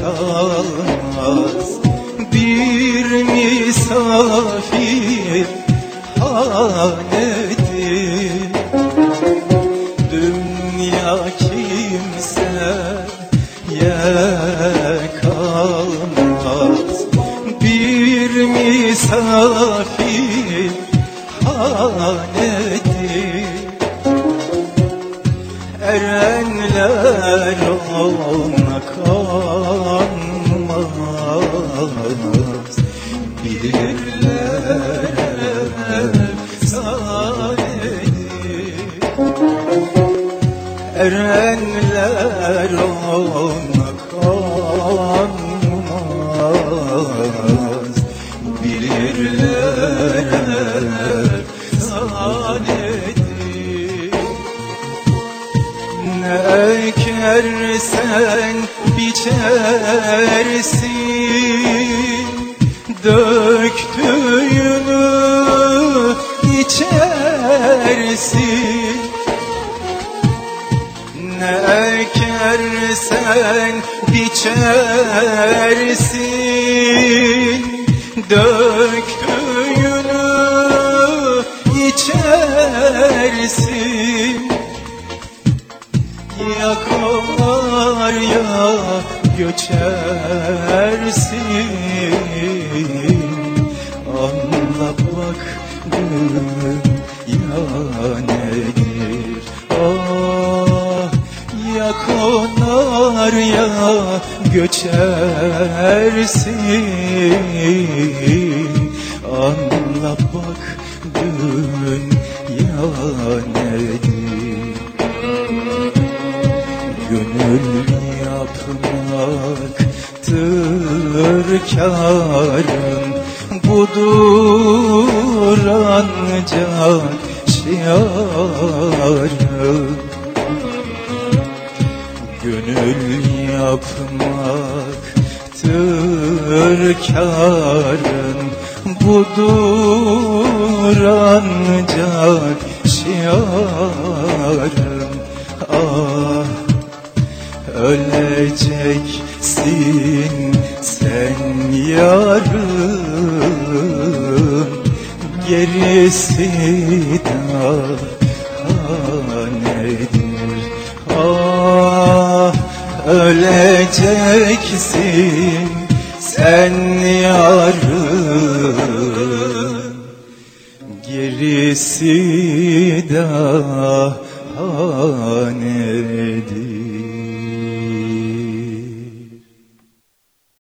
kalmaz. Bir misafir hanedir. Dünya kimseye kalmaz. Bir misafir hanedir. Eren ona kanmaz Bilirler sadedir Erenler ona biçersin Döktüğünü içersin. Ne ekersen biçersin Döktüğünü içersin. Ya kovar ya göçersin Anla bak dünya nedir? Ah ya konar ya göçersin. Anla bak dünya nedir yapmaktır karın Budur ancak şiarın Gönül yapmaktır karın Budur ancak şiarın Ah Öleceksin sen yarın. Gerisi daha nedir Ah öleceksin sen yarın. Gerisi daha nedir